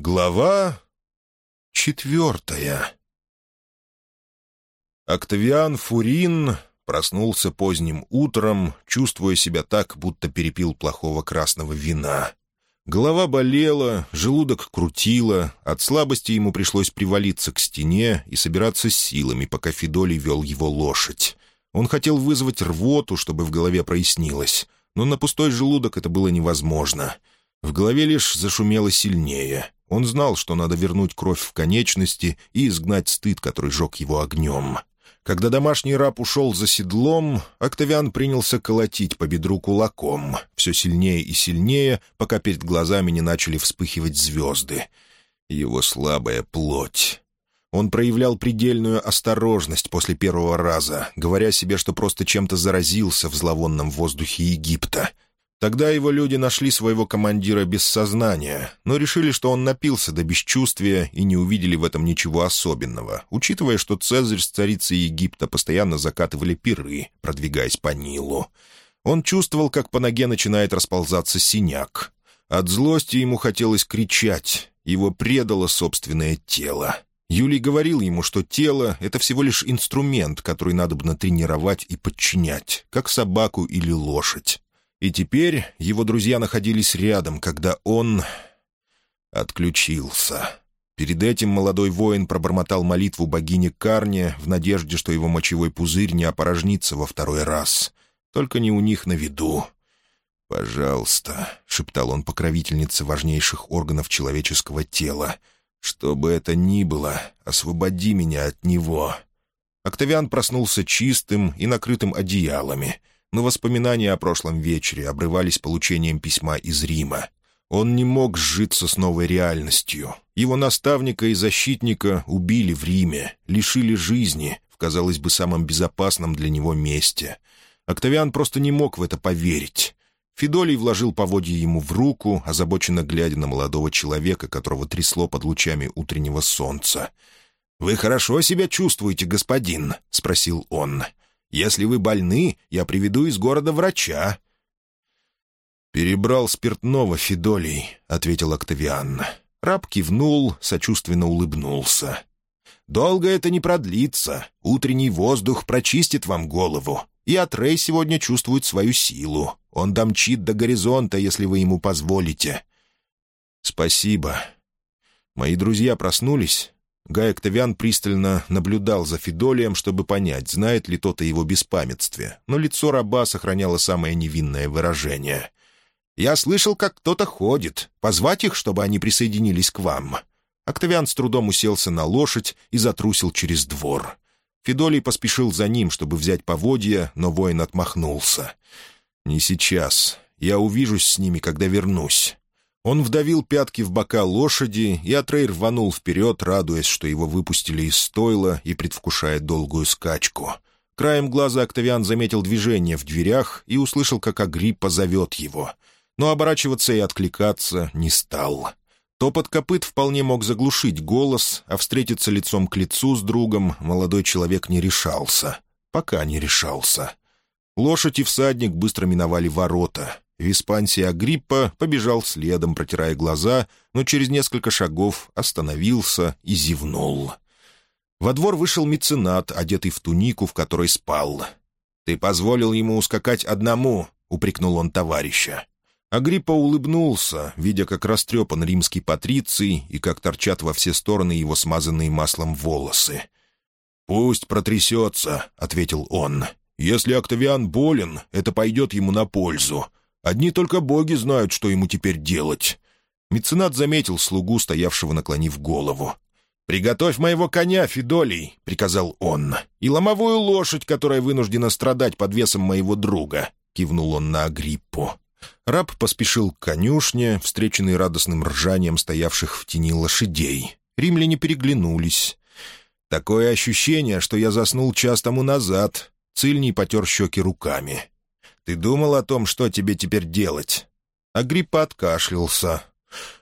Глава четвертая Октавиан Фурин проснулся поздним утром, чувствуя себя так, будто перепил плохого красного вина. Голова болела, желудок крутило, от слабости ему пришлось привалиться к стене и собираться с силами, пока Фидоли вел его лошадь. Он хотел вызвать рвоту, чтобы в голове прояснилось, но на пустой желудок это было невозможно. В голове лишь зашумело сильнее — он знал, что надо вернуть кровь в конечности и изгнать стыд, который жег его огнем. Когда домашний раб ушел за седлом, Октавиан принялся колотить по бедру кулаком, все сильнее и сильнее, пока перед глазами не начали вспыхивать звезды. Его слабая плоть. Он проявлял предельную осторожность после первого раза, говоря себе, что просто чем-то заразился в зловонном воздухе Египта — Тогда его люди нашли своего командира без сознания, но решили, что он напился до бесчувствия и не увидели в этом ничего особенного, учитывая, что Цезарь с царицей Египта постоянно закатывали пиры, продвигаясь по Нилу. Он чувствовал, как по ноге начинает расползаться синяк. От злости ему хотелось кричать, его предало собственное тело. Юлий говорил ему, что тело — это всего лишь инструмент, который надо бы натренировать и подчинять, как собаку или лошадь. И теперь его друзья находились рядом, когда он отключился. Перед этим молодой воин пробормотал молитву богине Карне в надежде, что его мочевой пузырь не опорожнится во второй раз. Только не у них на виду. «Пожалуйста», — шептал он покровительнице важнейших органов человеческого тела, — «что бы это ни было, освободи меня от него». Октавиан проснулся чистым и накрытым одеялами — но воспоминания о прошлом вечере обрывались получением письма из Рима. Он не мог сжиться с новой реальностью. Его наставника и защитника убили в Риме, лишили жизни, в, казалось бы, самом безопасном для него месте. Октавиан просто не мог в это поверить. Фидолий вложил поводья ему в руку, озабоченно глядя на молодого человека, которого трясло под лучами утреннего солнца. «Вы хорошо себя чувствуете, господин?» — спросил он. Если вы больны, я приведу из города врача». «Перебрал спиртного, Фидолий», — ответил Октавиан. Раб кивнул, сочувственно улыбнулся. «Долго это не продлится. Утренний воздух прочистит вам голову. И Атрей сегодня чувствует свою силу. Он домчит до горизонта, если вы ему позволите». «Спасибо. Мои друзья проснулись?» Гай Октавиан пристально наблюдал за Фидолием, чтобы понять, знает ли тот о его беспамятстве, но лицо раба сохраняло самое невинное выражение. «Я слышал, как кто-то ходит. Позвать их, чтобы они присоединились к вам». Октавиан с трудом уселся на лошадь и затрусил через двор. Фидолий поспешил за ним, чтобы взять поводья, но воин отмахнулся. «Не сейчас. Я увижусь с ними, когда вернусь. Он вдавил пятки в бока лошади, и Атрей рванул вперед, радуясь, что его выпустили из стойла и предвкушая долгую скачку. Краем глаза Октавиан заметил движение в дверях и услышал, как Агриппа зовет его. Но оборачиваться и откликаться не стал. Топот копыт вполне мог заглушить голос, а встретиться лицом к лицу с другом молодой человек не решался. Пока не решался. Лошадь и всадник быстро миновали ворота. Виспансий Агриппа побежал следом, протирая глаза, но через несколько шагов остановился и зевнул. Во двор вышел меценат, одетый в тунику, в которой спал. «Ты позволил ему ускакать одному», — упрекнул он товарища. Агриппа улыбнулся, видя, как растрепан римский патриций и как торчат во все стороны его смазанные маслом волосы. «Пусть протрясется», — ответил он. «Если Октавиан болен, это пойдет ему на пользу. Одни только боги знают, что ему теперь делать». Меценат заметил слугу, стоявшего наклонив голову. «Приготовь моего коня, Фидолий», — приказал он, — «и ломовую лошадь, которая вынуждена страдать под весом моего друга», — кивнул он на Агриппу. Раб поспешил к конюшне, встреченный радостным ржанием стоявших в тени лошадей. Римляне переглянулись. «Такое ощущение, что я заснул час тому назад», — Цильний потер щеки руками. Ты думал о том, что тебе теперь делать?» Агриппа откашлялся.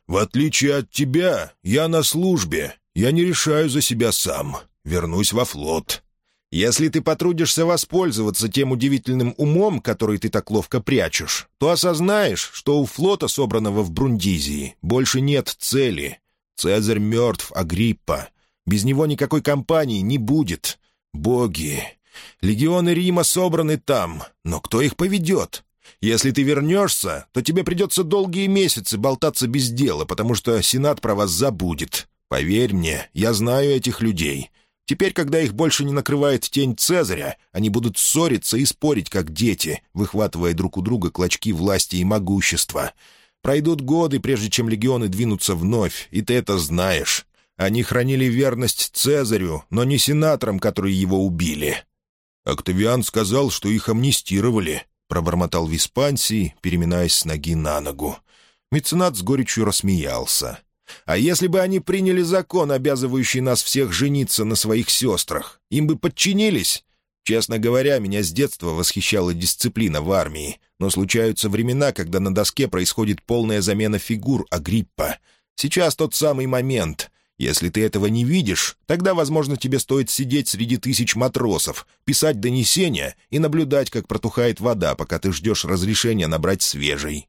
«В отличие от тебя, я на службе. Я не решаю за себя сам. Вернусь во флот. Если ты потрудишься воспользоваться тем удивительным умом, который ты так ловко прячешь, то осознаешь, что у флота, собранного в Брундизии, больше нет цели. Цезарь мертв, Агриппа. Без него никакой компании не будет. Боги! Легионы Рима собраны там, но кто их поведет? Если ты вернешься, то тебе придется долгие месяцы болтаться без дела, потому что Сенат про вас забудет. Поверь мне, я знаю этих людей. Теперь, когда их больше не накрывает тень Цезаря, они будут ссориться и спорить, как дети, выхватывая друг у друга клочки власти и могущества. Пройдут годы, прежде чем легионы двинутся вновь, и ты это знаешь. Они хранили верность Цезарю, но не сенаторам, которые его убили. Октавиан сказал, что их амнистировали, — пробормотал Виспансий, переминаясь с ноги на ногу. Меценат с горечью рассмеялся. «А если бы они приняли закон, обязывающий нас всех жениться на своих сестрах, им бы подчинились?» Честно говоря, меня с детства восхищала дисциплина в армии, но случаются времена, когда на доске происходит полная замена фигур Агриппа. Сейчас тот самый момент. Если ты этого не видишь, тогда, возможно, тебе стоит сидеть среди тысяч матросов, писать донесения и наблюдать, как протухает вода, пока ты ждешь разрешения набрать свежей.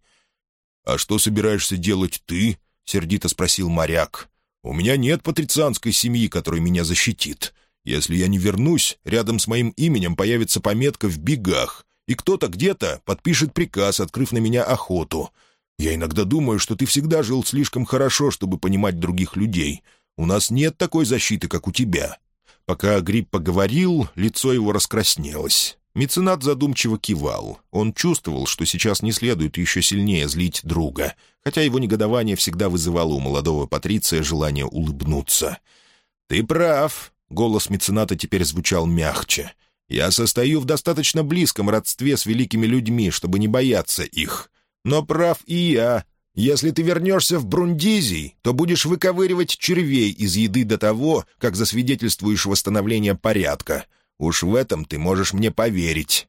«А что собираешься делать ты?» — сердито спросил моряк. «У меня нет патрицианской семьи, которая меня защитит. Если я не вернусь, рядом с моим именем появится пометка в бегах, и кто-то где-то подпишет приказ, открыв на меня охоту. Я иногда думаю, что ты всегда жил слишком хорошо, чтобы понимать других людей, у нас нет такой защиты, как у тебя». Пока Гриб поговорил, лицо его раскраснелось. Меценат задумчиво кивал. Он чувствовал, что сейчас не следует еще сильнее злить друга, хотя его негодование всегда вызывало у молодого Патриция желание улыбнуться. «Ты прав», — голос мецената теперь звучал мягче. «Я состою в достаточно близком родстве с великими людьми, чтобы не бояться их. Но прав и я, если ты вернешься в Брундизий, то будешь выковыривать червей из еды до того, как засвидетельствуешь восстановление порядка. Уж в этом ты можешь мне поверить».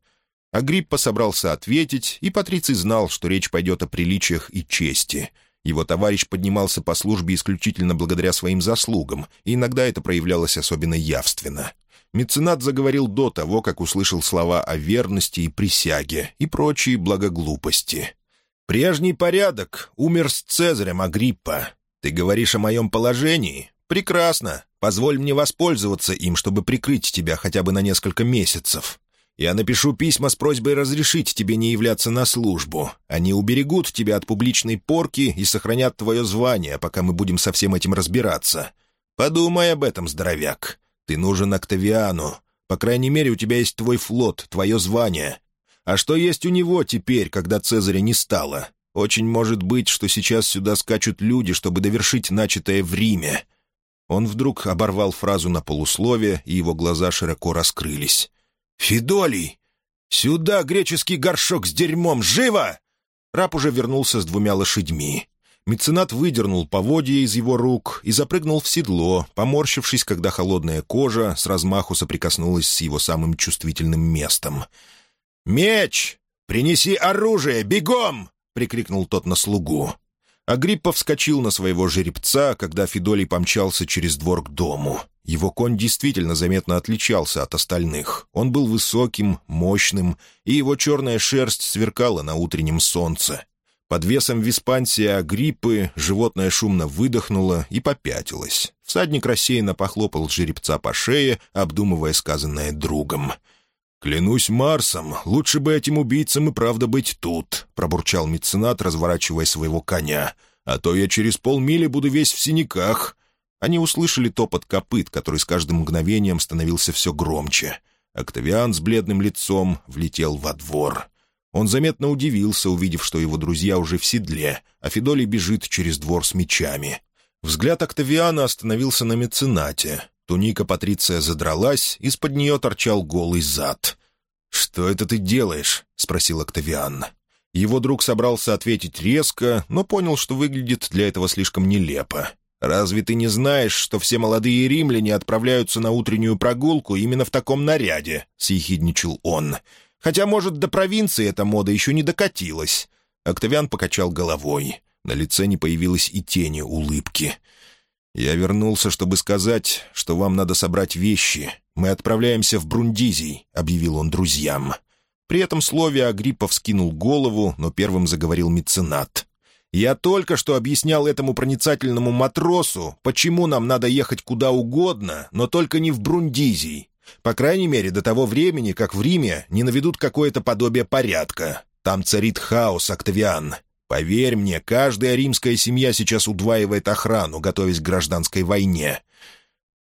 Агриппа собрался ответить, и Патриций знал, что речь пойдет о приличиях и чести. Его товарищ поднимался по службе исключительно благодаря своим заслугам, и иногда это проявлялось особенно явственно. Меценат заговорил до того, как услышал слова о верности и присяге и прочие благоглупости. «Прежний порядок умер с Цезарем, Агриппа. Ты говоришь о моем положении? Прекрасно. Позволь мне воспользоваться им, чтобы прикрыть тебя хотя бы на несколько месяцев. Я напишу письма с просьбой разрешить тебе не являться на службу. Они уберегут тебя от публичной порки и сохранят твое звание, пока мы будем со всем этим разбираться. Подумай об этом, здоровяк. Ты нужен Октавиану. По крайней мере, у тебя есть твой флот, твое звание. А что есть у него теперь, когда Цезаря не стало? Очень может быть, что сейчас сюда скачут люди, чтобы довершить начатое в Риме». Он вдруг оборвал фразу на полусловие, и его глаза широко раскрылись. «Фидолий! Сюда греческий горшок с дерьмом! Живо!» Раб уже вернулся с двумя лошадьми. Меценат выдернул поводья из его рук и запрыгнул в седло, поморщившись, когда холодная кожа с размаху соприкоснулась с его самым чувствительным местом — «Меч! Принеси оружие! Бегом!» — прикрикнул тот на слугу. Агриппа вскочил на своего жеребца, когда Фидолий помчался через двор к дому. Его конь действительно заметно отличался от остальных. Он был высоким, мощным, и его черная шерсть сверкала на утреннем солнце. Под весом Виспансия Агриппы животное шумно выдохнуло и попятилось. Всадник рассеянно похлопал жеребца по шее, обдумывая сказанное другом — «Клянусь Марсом, лучше бы этим убийцам и правда быть тут», — пробурчал меценат, разворачивая своего коня. «А то я через полмили буду весь в синяках». Они услышали топот копыт, который с каждым мгновением становился все громче. Октавиан с бледным лицом влетел во двор. Он заметно удивился, увидев, что его друзья уже в седле, а Федолий бежит через двор с мечами. Взгляд Октавиана остановился на меценате. Туника Патриция задралась, из-под нее торчал голый зад. «Что это ты делаешь?» — спросил Октавиан. Его друг собрался ответить резко, но понял, что выглядит для этого слишком нелепо. «Разве ты не знаешь, что все молодые римляне отправляются на утреннюю прогулку именно в таком наряде?» — съехидничал он. «Хотя, может, до провинции эта мода еще не докатилась». Октавиан покачал головой. На лице не появилось и тени улыбки. «Я вернулся, чтобы сказать, что вам надо собрать вещи. Мы отправляемся в Брундизий», — объявил он друзьям. При этом слове Агриппа вскинул голову, но первым заговорил меценат. Я только что объяснял этому проницательному матросу, почему нам надо ехать куда угодно, но только не в Брундизий. По крайней мере, до того времени, как в Риме не наведут какое-то подобие порядка. Там царит хаос, Октавиан. Поверь мне, каждая римская семья сейчас удваивает охрану, готовясь к гражданской войне.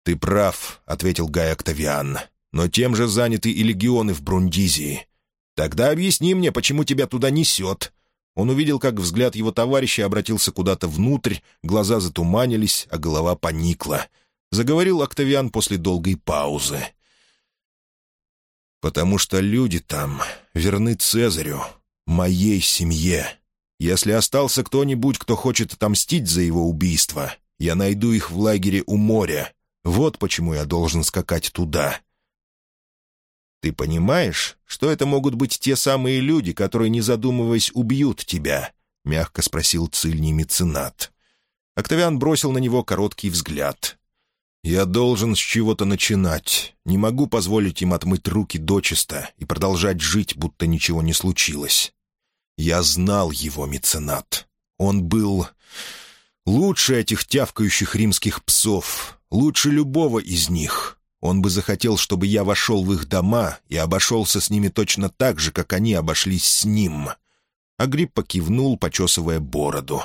«Ты прав», — ответил Гай Октавиан. «Но тем же заняты и легионы в Брундизии. Тогда объясни мне, почему тебя туда несет». Он увидел, как взгляд его товарища обратился куда-то внутрь, глаза затуманились, а голова поникла. Заговорил Октавиан после долгой паузы. «Потому что люди там верны Цезарю, моей семье. Если остался кто-нибудь, кто хочет отомстить за его убийство, я найду их в лагере у моря. Вот почему я должен скакать туда». «Ты понимаешь, что это могут быть те самые люди, которые, не задумываясь, убьют тебя?» — мягко спросил цильний меценат. Октавиан бросил на него короткий взгляд. «Я должен с чего-то начинать. Не могу позволить им отмыть руки дочисто и продолжать жить, будто ничего не случилось. Я знал его, меценат. Он был лучше этих тявкающих римских псов, лучше любого из них. Он бы захотел, чтобы я вошел в их дома и обошелся с ними точно так же, как они обошлись с ним». Агриппа кивнул, почесывая бороду.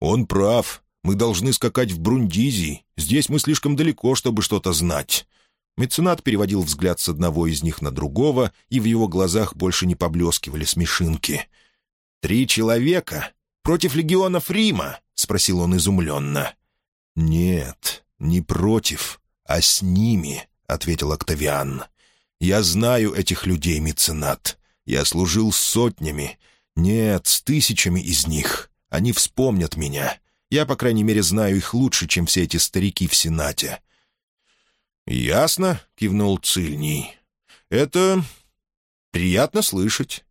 «Он прав. Мы должны скакать в Брундизи. Здесь мы слишком далеко, чтобы что-то знать». Меценат переводил взгляд с одного из них на другого, и в его глазах больше не поблескивали смешинки. «Три человека? Против легионов Рима?» — спросил он изумленно. «Нет, не против, а с ними», — ответил Октавиан. «Я знаю этих людей, меценат. Я служил сотнями. Нет, с тысячами из них. Они вспомнят меня. Я, по крайней мере, знаю их лучше, чем все эти старики в Сенате». «Ясно», — кивнул Цильний. «Это приятно слышать».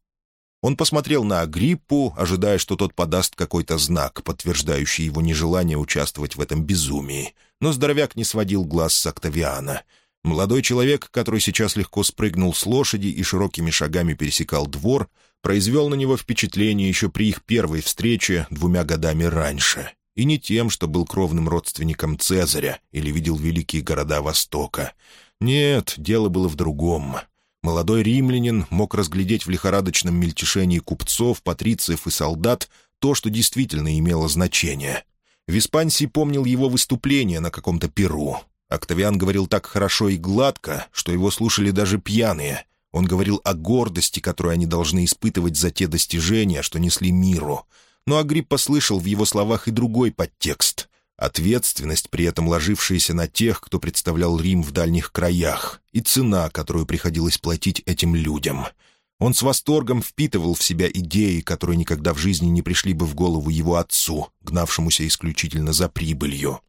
Он посмотрел на Агриппу, ожидая, что тот подаст какой-то знак, подтверждающий его нежелание участвовать в этом безумии. Но здоровяк не сводил глаз с Октавиана. Молодой человек, который сейчас легко спрыгнул с лошади и широкими шагами пересекал двор, произвел на него впечатление еще при их первой встрече двумя годами раньше и не тем, что был кровным родственником Цезаря или видел великие города Востока. Нет, дело было в другом. Молодой римлянин мог разглядеть в лихорадочном мельтешении купцов, патрициев и солдат то, что действительно имело значение. Виспансий помнил его выступление на каком-то перу. Октавиан говорил так хорошо и гладко, что его слушали даже пьяные. Он говорил о гордости, которую они должны испытывать за те достижения, что несли миру — но Агриппа слышал в его словах и другой подтекст. Ответственность, при этом ложившаяся на тех, кто представлял Рим в дальних краях, и цена, которую приходилось платить этим людям. Он с восторгом впитывал в себя идеи, которые никогда в жизни не пришли бы в голову его отцу, гнавшемуся исключительно за прибылью.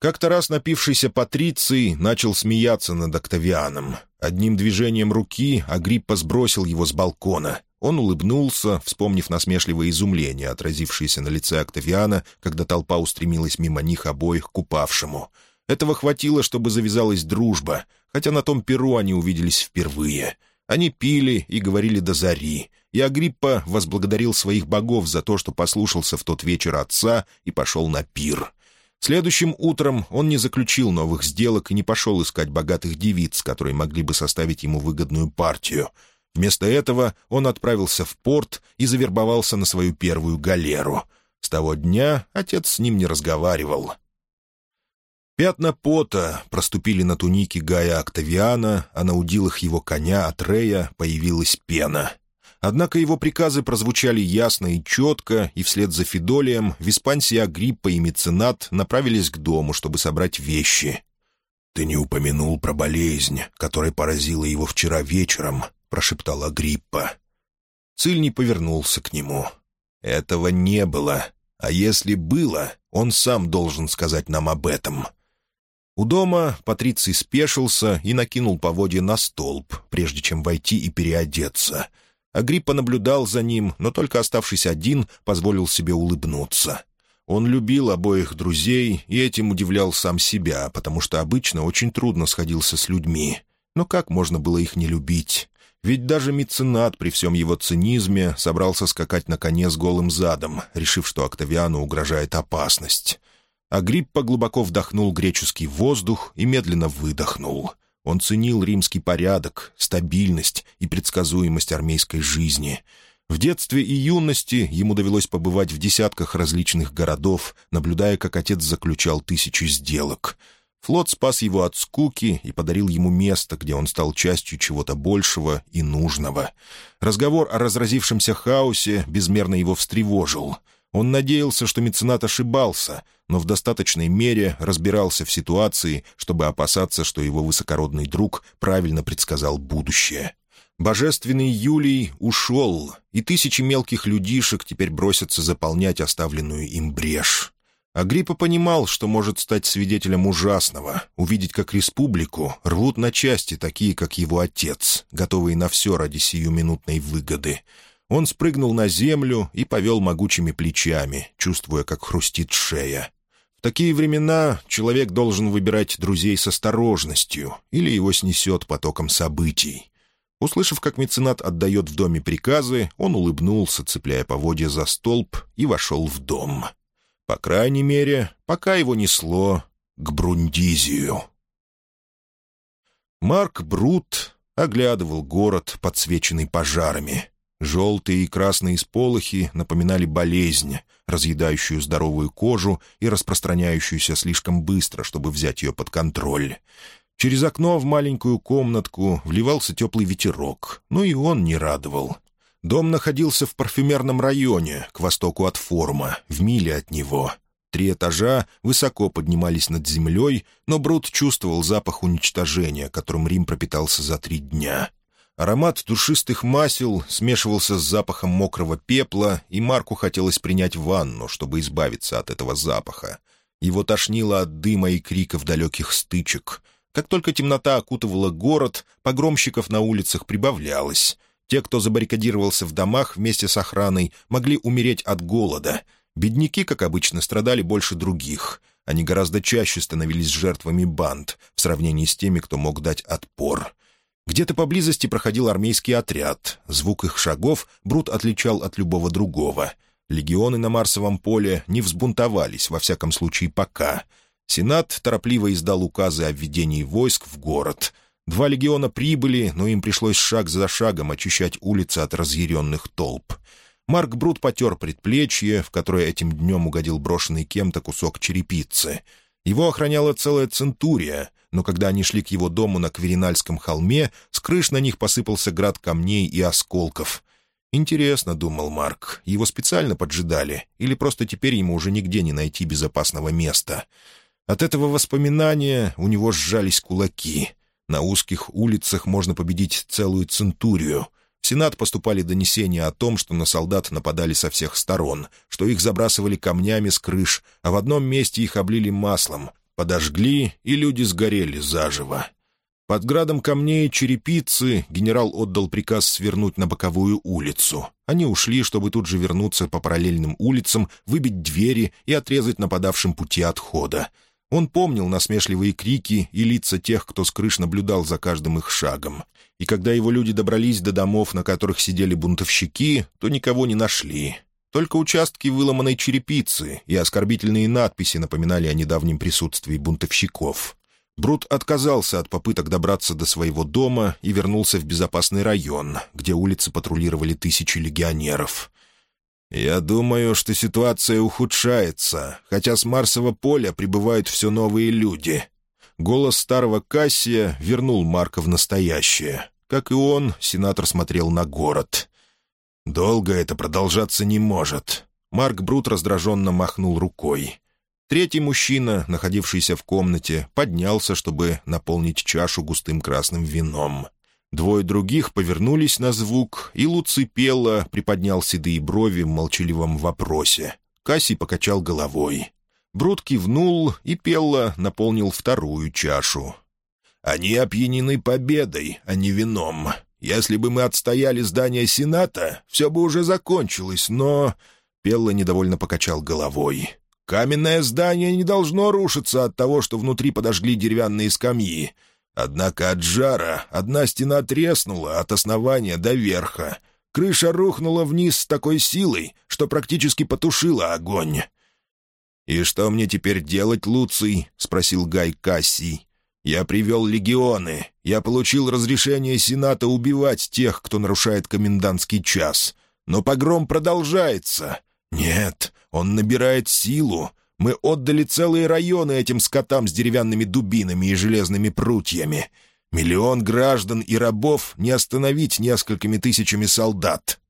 Как-то раз напившийся Патриций начал смеяться над Октавианом. Одним движением руки Агриппа сбросил его с балкона, он улыбнулся, вспомнив насмешливое изумление, отразившееся на лице Октавиана, когда толпа устремилась мимо них обоих к упавшему. Этого хватило, чтобы завязалась дружба, хотя на том перу они увиделись впервые. Они пили и говорили до зари, и Агриппа возблагодарил своих богов за то, что послушался в тот вечер отца и пошел на пир. Следующим утром он не заключил новых сделок и не пошел искать богатых девиц, которые могли бы составить ему выгодную партию — Вместо этого он отправился в порт и завербовался на свою первую галеру. С того дня отец с ним не разговаривал. Пятна пота проступили на тунике Гая Октавиана, а на удилах его коня Атрея появилась пена. Однако его приказы прозвучали ясно и четко, и вслед за Фидолием Виспансия Агриппа и Меценат направились к дому, чтобы собрать вещи. «Ты не упомянул про болезнь, которая поразила его вчера вечером», прошептала Гриппа. Циль повернулся к нему. «Этого не было. А если было, он сам должен сказать нам об этом». У дома Патриций спешился и накинул поводья на столб, прежде чем войти и переодеться. Агриппа наблюдал за ним, но только оставшись один, позволил себе улыбнуться. Он любил обоих друзей и этим удивлял сам себя, потому что обычно очень трудно сходился с людьми. Но как можно было их не любить? Ведь даже меценат при всем его цинизме собрался скакать на коне с голым задом, решив, что Октавиану угрожает опасность. Агриппа глубоко вдохнул греческий воздух и медленно выдохнул. Он ценил римский порядок, стабильность и предсказуемость армейской жизни. В детстве и юности ему довелось побывать в десятках различных городов, наблюдая, как отец заключал тысячи сделок — Флот спас его от скуки и подарил ему место, где он стал частью чего-то большего и нужного. Разговор о разразившемся хаосе безмерно его встревожил. Он надеялся, что меценат ошибался, но в достаточной мере разбирался в ситуации, чтобы опасаться, что его высокородный друг правильно предсказал будущее. Божественный Юлий ушел, и тысячи мелких людишек теперь бросятся заполнять оставленную им брешь. Агриппа понимал, что может стать свидетелем ужасного, увидеть, как республику рвут на части такие, как его отец, готовые на все ради сиюминутной выгоды. Он спрыгнул на землю и повел могучими плечами, чувствуя, как хрустит шея. В такие времена человек должен выбирать друзей с осторожностью, или его снесет потоком событий. Услышав, как меценат отдает в доме приказы, он улыбнулся, цепляя поводья за столб, и вошел в дом. По крайней мере, пока его несло к Брундизию. Марк Брут оглядывал город, подсвеченный пожарами. Желтые и красные сполохи напоминали болезнь, разъедающую здоровую кожу и распространяющуюся слишком быстро, чтобы взять ее под контроль. Через окно в маленькую комнатку вливался теплый ветерок, но и он не радовал. Дом находился в парфюмерном районе, к востоку от форума, в миле от него. Три этажа высоко поднимались над землей, но Брут чувствовал запах уничтожения, которым Рим пропитался за три дня. Аромат душистых масел смешивался с запахом мокрого пепла, и Марку хотелось принять ванну, чтобы избавиться от этого запаха. Его тошнило от дыма и криков далеких стычек. Как только темнота окутывала город, погромщиков на улицах прибавлялось — те, кто забаррикадировался в домах вместе с охраной, могли умереть от голода. Бедняки, как обычно, страдали больше других. Они гораздо чаще становились жертвами банд в сравнении с теми, кто мог дать отпор. Где-то поблизости проходил армейский отряд. Звук их шагов Брут отличал от любого другого. Легионы на Марсовом поле не взбунтовались, во всяком случае, пока. Сенат торопливо издал указы о введении войск в город — Два легиона прибыли, но им пришлось шаг за шагом очищать улицы от разъяренных толп. Марк Брут потер предплечье, в которое этим днем угодил брошенный кем-то кусок черепицы. Его охраняла целая центурия, но когда они шли к его дому на Кверинальском холме, с крыш на них посыпался град камней и осколков. «Интересно», — думал Марк, — «его специально поджидали, или просто теперь ему уже нигде не найти безопасного места?» От этого воспоминания у него сжались кулаки — на узких улицах можно победить целую центурию. В Сенат поступали донесения о том, что на солдат нападали со всех сторон, что их забрасывали камнями с крыш, а в одном месте их облили маслом, подожгли, и люди сгорели заживо. Под градом камней черепицы генерал отдал приказ свернуть на боковую улицу. Они ушли, чтобы тут же вернуться по параллельным улицам, выбить двери и отрезать нападавшим пути отхода. Он помнил насмешливые крики и лица тех, кто с крыш наблюдал за каждым их шагом. И когда его люди добрались до домов, на которых сидели бунтовщики, то никого не нашли. Только участки выломанной черепицы и оскорбительные надписи напоминали о недавнем присутствии бунтовщиков. Брут отказался от попыток добраться до своего дома и вернулся в безопасный район, где улицы патрулировали тысячи легионеров. «Я думаю, что ситуация ухудшается, хотя с Марсового поля прибывают все новые люди». Голос старого Кассия вернул Марка в настоящее. Как и он, сенатор смотрел на город. «Долго это продолжаться не может». Марк Брут раздраженно махнул рукой. Третий мужчина, находившийся в комнате, поднялся, чтобы наполнить чашу густым красным вином. Двое других повернулись на звук, и Луципелла приподнял седые брови в молчаливом вопросе. Кассий покачал головой. Брут кивнул, и Пелла наполнил вторую чашу. «Они опьянены победой, а не вином. Если бы мы отстояли здание Сената, все бы уже закончилось, но...» Пелла недовольно покачал головой. «Каменное здание не должно рушиться от того, что внутри подожгли деревянные скамьи. Однако от жара одна стена треснула от основания до верха. Крыша рухнула вниз с такой силой, что практически потушила огонь. «И что мне теперь делать, Луций?» — спросил Гай Кассий. «Я привел легионы. Я получил разрешение Сената убивать тех, кто нарушает комендантский час. Но погром продолжается. Нет, он набирает силу. Мы отдали целые районы этим скотам с деревянными дубинами и железными прутьями. Миллион граждан и рабов не остановить несколькими тысячами солдат.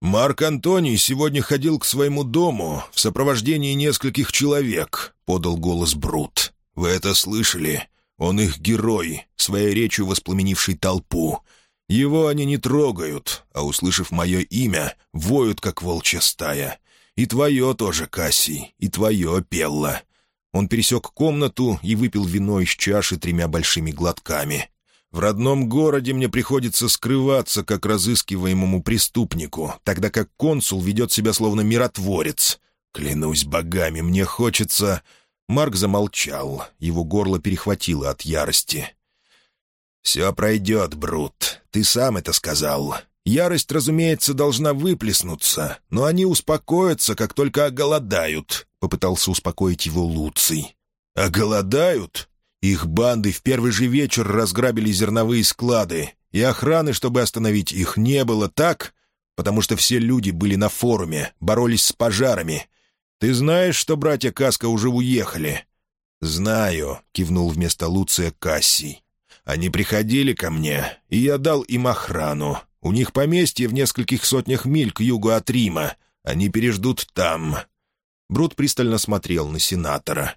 Марк Антоний сегодня ходил к своему дому в сопровождении нескольких человек, — подал голос Брут. Вы это слышали? Он их герой, своей речью воспламенивший толпу. Его они не трогают, а, услышав мое имя, воют, как волчья стая. И твое тоже, Кассий, и твое, Пелла». Он пересек комнату и выпил вино из чаши тремя большими глотками. «В родном городе мне приходится скрываться, как разыскиваемому преступнику, тогда как консул ведет себя словно миротворец. Клянусь богами, мне хочется...» Марк замолчал, его горло перехватило от ярости. «Все пройдет, Брут, ты сам это сказал. Ярость, разумеется, должна выплеснуться, но они успокоятся, как только оголодают», — попытался успокоить его Луций. «Оголодают? Их банды в первый же вечер разграбили зерновые склады, и охраны, чтобы остановить их, не было, так? Потому что все люди были на форуме, боролись с пожарами. Ты знаешь, что братья Каска уже уехали?» «Знаю», — кивнул вместо Луция Кассий. «Они приходили ко мне, и я дал им охрану. У них поместье в нескольких сотнях миль к югу от Рима. Они переждут там». Брут пристально смотрел на сенатора.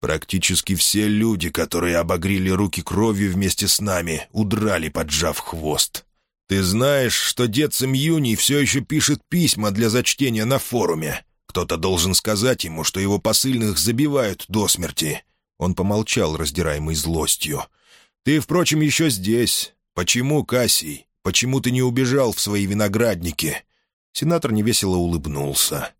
«Практически все люди, которые обогрели руки кровью вместе с нами, удрали, поджав хвост. Ты знаешь, что дед Семьюний все еще пишет письма для зачтения на форуме. Кто-то должен сказать ему, что его посыльных забивают до смерти». Он помолчал, раздираемый злостью. «Ты, впрочем, еще здесь. Почему, Кассий? Почему ты не убежал в свои виноградники?» Сенатор невесело улыбнулся.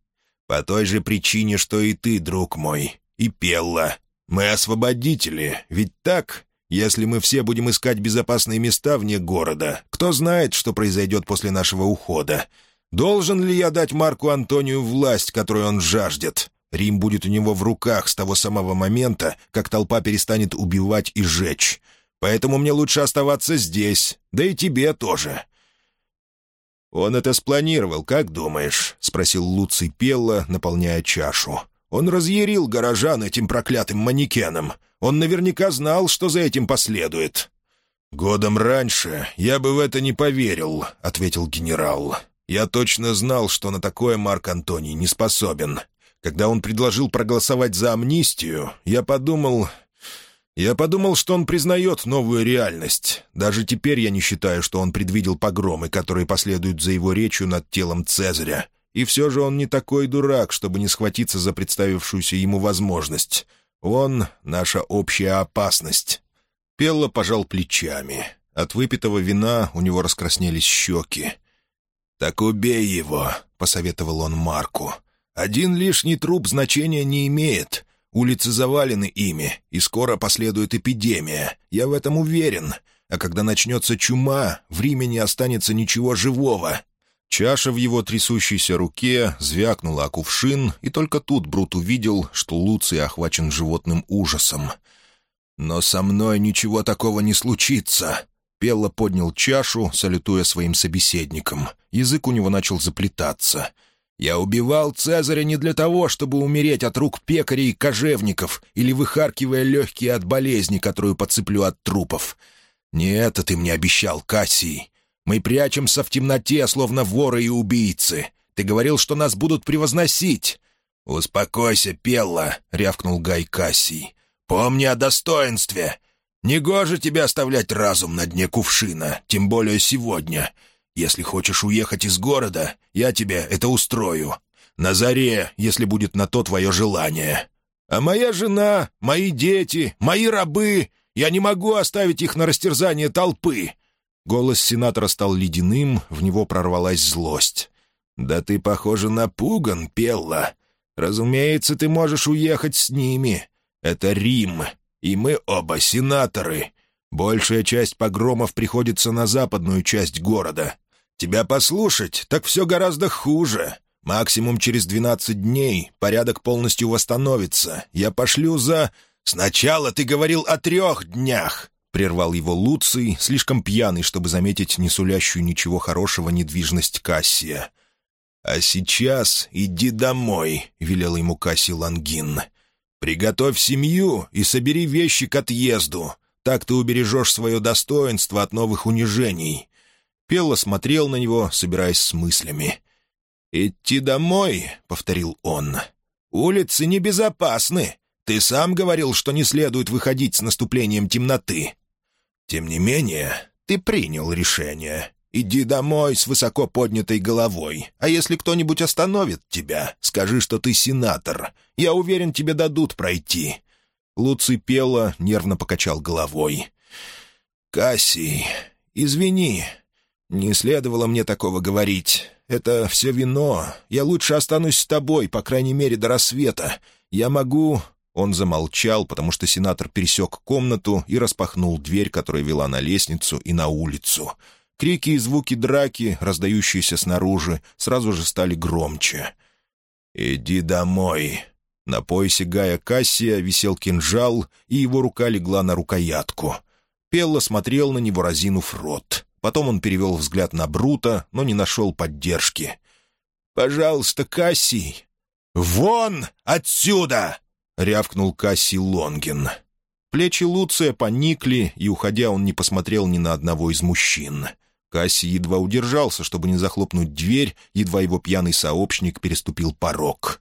«По той же причине, что и ты, друг мой, и Пелла. Мы освободители, ведь так? Если мы все будем искать безопасные места вне города, кто знает, что произойдет после нашего ухода? Должен ли я дать Марку Антонию власть, которую он жаждет? Рим будет у него в руках с того самого момента, как толпа перестанет убивать и жечь. Поэтому мне лучше оставаться здесь, да и тебе тоже». «Он это спланировал, как думаешь?» — спросил Луций Пелла, наполняя чашу. «Он разъярил горожан этим проклятым манекеном. Он наверняка знал, что за этим последует». «Годом раньше я бы в это не поверил», — ответил генерал. «Я точно знал, что на такое Марк Антоний не способен. Когда он предложил проголосовать за амнистию, я подумал, я подумал, что он признает новую реальность. Даже теперь я не считаю, что он предвидел погромы, которые последуют за его речью над телом Цезаря. И все же он не такой дурак, чтобы не схватиться за представившуюся ему возможность. Он — наша общая опасность. Пелло пожал плечами. От выпитого вина у него раскраснелись щеки. «Так убей его», — посоветовал он Марку. «Один лишний труп значения не имеет. Улицы завалены ими, и скоро последует эпидемия. Я в этом уверен. А когда начнется чума, в Риме не останется ничего живого». Чаша в его трясущейся руке звякнула о кувшин, и только тут Брут увидел, что Луций охвачен животным ужасом. «Но со мной ничего такого не случится!» Пелла поднял чашу, салютуя своим собеседникам. Язык у него начал заплетаться — я убивал Цезаря не для того, чтобы умереть от рук пекарей и кожевников или выхаркивая легкие от болезни, которую подцеплю от трупов. Не это ты мне обещал, Кассий. Мы прячемся в темноте, словно воры и убийцы. Ты говорил, что нас будут превозносить. «Успокойся, Пелла», — рявкнул Гай Кассий. «Помни о достоинстве. Негоже тебе оставлять разум на дне кувшина, тем более сегодня. Если хочешь уехать из города, я тебе это устрою. На заре, если будет на то твое желание. А моя жена, мои дети, мои рабы, я не могу оставить их на растерзание толпы». Голос сенатора стал ледяным, в него прорвалась злость. «Да ты, похоже, напуган, Пелла. Разумеется, ты можешь уехать с ними. Это Рим, и мы оба сенаторы. Большая часть погромов приходится на западную часть города. Тебя послушать, так все гораздо хуже. Максимум через двенадцать дней порядок полностью восстановится. Я пошлю за... Сначала ты говорил о трех днях!» — прервал его Луций, слишком пьяный, чтобы заметить не сулящую ничего хорошего недвижность Кассия. «А сейчас иди домой», — велел ему Кассий Лангин. «Приготовь семью и собери вещи к отъезду. Так ты убережешь свое достоинство от новых унижений». Пелла смотрел на него, собираясь с мыслями. «Идти домой», — повторил он. «Улицы небезопасны. Ты сам говорил, что не следует выходить с наступлением темноты. Тем не менее, ты принял решение. Иди домой с высоко поднятой головой. А если кто-нибудь остановит тебя, скажи, что ты сенатор. Я уверен, тебе дадут пройти». Луций Пела нервно покачал головой. «Кассий, извини, не следовало мне такого говорить. Это все вино. Я лучше останусь с тобой, по крайней мере, до рассвета. Я могу...» Он замолчал, потому что сенатор пересек комнату и распахнул дверь, которая вела на лестницу и на улицу. Крики и звуки драки, раздающиеся снаружи, сразу же стали громче. «Иди домой». На поясе Гая Кассия висел кинжал, и его рука легла на рукоятку. Пелла смотрел на него, разинув рот. Потом он перевел взгляд на Брута, но не нашел поддержки. «Пожалуйста, Кассий!» «Вон отсюда!» — рявкнул Кассий Лонгин. Плечи Луция поникли, и, уходя, он не посмотрел ни на одного из мужчин. Кассий едва удержался, чтобы не захлопнуть дверь, едва его пьяный сообщник переступил порог.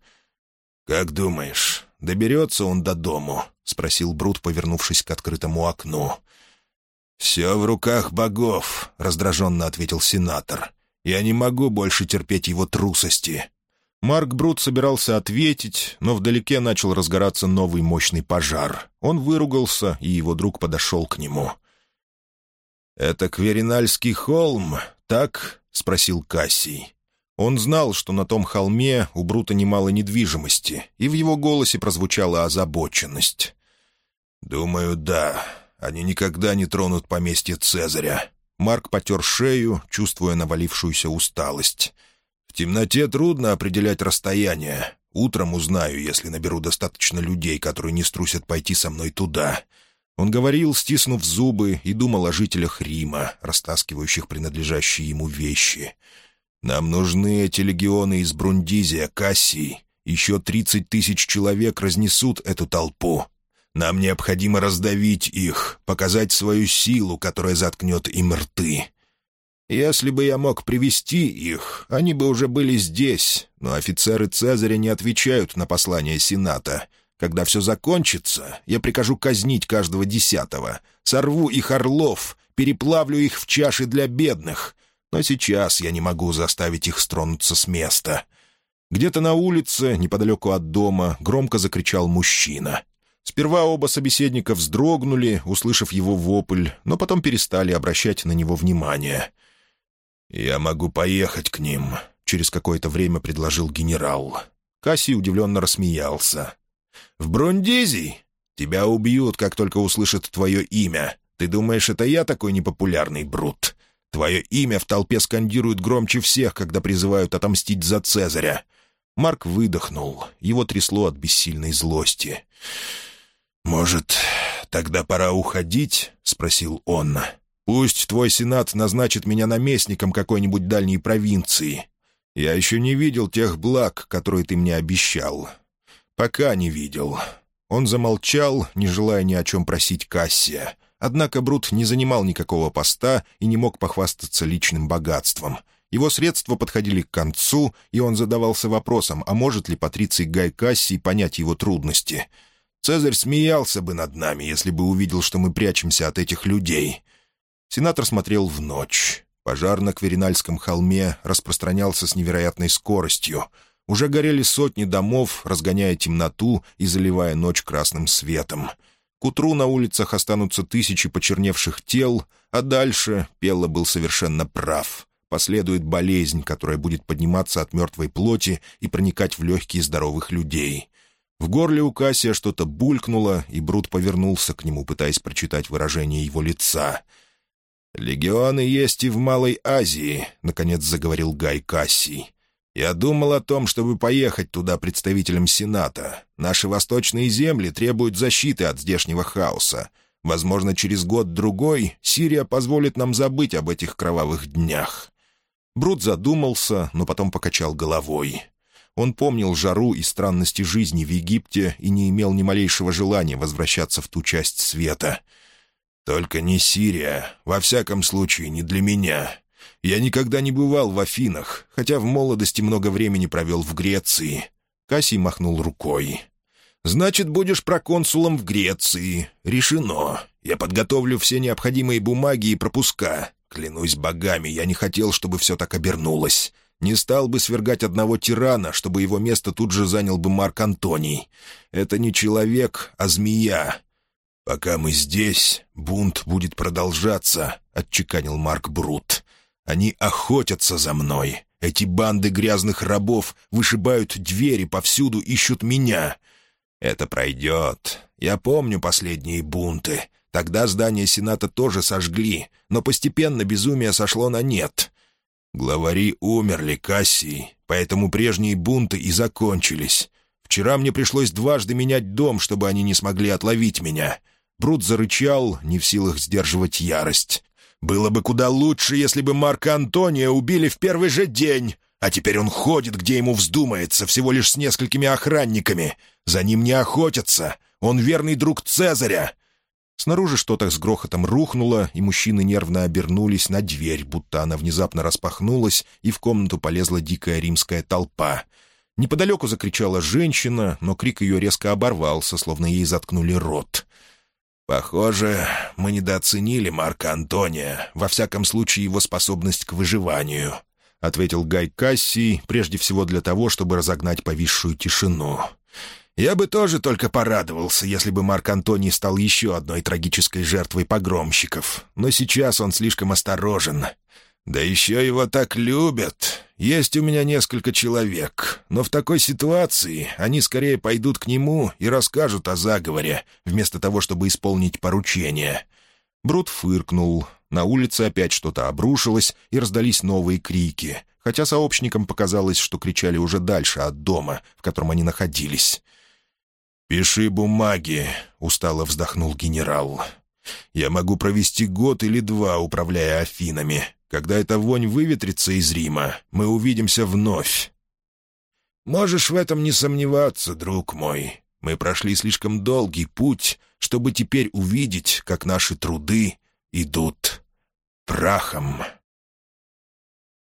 «Как думаешь, доберется он до дому?» — спросил Брут, повернувшись к открытому окну. «Все в руках богов», — раздраженно ответил сенатор. «Я не могу больше терпеть его трусости. Марк Брут собирался ответить, но вдалеке начал разгораться новый мощный пожар. Он выругался, и его друг подошел к нему. «Это Кверинальский холм, так?» — спросил Кассий. Он знал, что на том холме у Брута немало недвижимости, и в его голосе прозвучала озабоченность. «Думаю, да. Они никогда не тронут поместье Цезаря». Марк потер шею, чувствуя навалившуюся усталость темноте трудно определять расстояние. Утром узнаю, если наберу достаточно людей, которые не струсят пойти со мной туда». Он говорил, стиснув зубы, и думал о жителях Рима, растаскивающих принадлежащие ему вещи. «Нам нужны эти легионы из Брундизия, Кассии. Еще тридцать тысяч человек разнесут эту толпу. Нам необходимо раздавить их, показать свою силу, которая заткнет им рты. Если бы я мог привести их, они бы уже были здесь, но офицеры Цезаря не отвечают на послание Сената. Когда все закончится, я прикажу казнить каждого десятого, сорву их орлов, переплавлю их в чаши для бедных. Но сейчас я не могу заставить их стронуться с места». Где-то на улице, неподалеку от дома, громко закричал мужчина. Сперва оба собеседника вздрогнули, услышав его вопль, но потом перестали обращать на него внимание — «Я могу поехать к ним», — через какое-то время предложил генерал. Кассий удивленно рассмеялся. «В Брундизи? Тебя убьют, как только услышат твое имя. Ты думаешь, это я такой непопулярный брут? Твое имя в толпе скандируют громче всех, когда призывают отомстить за Цезаря». Марк выдохнул. Его трясло от бессильной злости. «Может, тогда пора уходить?» — спросил он. Пусть твой сенат назначит меня наместником какой-нибудь дальней провинции. Я еще не видел тех благ, которые ты мне обещал. Пока не видел». Он замолчал, не желая ни о чем просить Кассия. Однако Брут не занимал никакого поста и не мог похвастаться личным богатством. Его средства подходили к концу, и он задавался вопросом, а может ли Патриций Гай Кассий понять его трудности. «Цезарь смеялся бы над нами, если бы увидел, что мы прячемся от этих людей. Сенатор смотрел в ночь. Пожар на Кверинальском холме распространялся с невероятной скоростью. Уже горели сотни домов, разгоняя темноту и заливая ночь красным светом. К утру на улицах останутся тысячи почерневших тел, а дальше Пелла был совершенно прав. Последует болезнь, которая будет подниматься от мертвой плоти и проникать в легкие здоровых людей. В горле у Кассия что-то булькнуло, и Брут повернулся к нему, пытаясь прочитать выражение его лица. «Легионы есть и в Малой Азии», — наконец заговорил Гай Кассий. «Я думал о том, чтобы поехать туда представителем Сената. Наши восточные земли требуют защиты от здешнего хаоса. Возможно, через год-другой Сирия позволит нам забыть об этих кровавых днях». Брут задумался, но потом покачал головой. Он помнил жару и странности жизни в Египте и не имел ни малейшего желания возвращаться в ту часть света. «Только не Сирия, во всяком случае, не для меня. Я никогда не бывал в Афинах, хотя в молодости много времени провел в Греции». Кассий махнул рукой. «Значит, будешь проконсулом в Греции. Решено. Я подготовлю все необходимые бумаги и пропуска. Клянусь богами, я не хотел, чтобы все так обернулось. Не стал бы свергать одного тирана, чтобы его место тут же занял бы Марк Антоний. Это не человек, а змея. «Пока мы здесь, бунт будет продолжаться», — отчеканил Марк Брут. «Они охотятся за мной. Эти банды грязных рабов вышибают двери, повсюду ищут меня. Это пройдет. Я помню последние бунты. Тогда здание Сената тоже сожгли, но постепенно безумие сошло на нет. Главари умерли, Кассии, поэтому прежние бунты и закончились. Вчера мне пришлось дважды менять дом, чтобы они не смогли отловить меня. Брут зарычал, не в силах сдерживать ярость. «Было бы куда лучше, если бы Марка Антония убили в первый же день, а теперь он ходит, где ему вздумается, всего лишь с несколькими охранниками. За ним не охотятся. Он верный друг Цезаря. Снаружи что-то с грохотом рухнуло, и мужчины нервно обернулись на дверь, будто она внезапно распахнулась, и в комнату полезла дикая римская толпа. Неподалеку закричала женщина, но крик ее резко оборвался, словно ей заткнули рот. «Похоже, мы недооценили Марка Антония, во всяком случае его способность к выживанию», — ответил Гай Кассий, прежде всего для того, чтобы разогнать повисшую тишину. Я бы тоже только порадовался, если бы Марк Антоний стал еще одной трагической жертвой погромщиков. Но сейчас он слишком осторожен. Да еще его так любят. Есть у меня несколько человек, но в такой ситуации они скорее пойдут к нему и расскажут о заговоре, вместо того, чтобы исполнить поручение». Брут фыркнул. На улице опять что-то обрушилось, и раздались новые крики, хотя сообщникам показалось, что кричали уже дальше от дома, в котором они находились. «Пиши бумаги», — устало вздохнул генерал. «Я могу провести год или два, управляя Афинами. Когда эта вонь выветрится из Рима, мы увидимся вновь». «Можешь в этом не сомневаться, друг мой. Мы прошли слишком долгий путь, чтобы теперь увидеть, как наши труды идут прахом».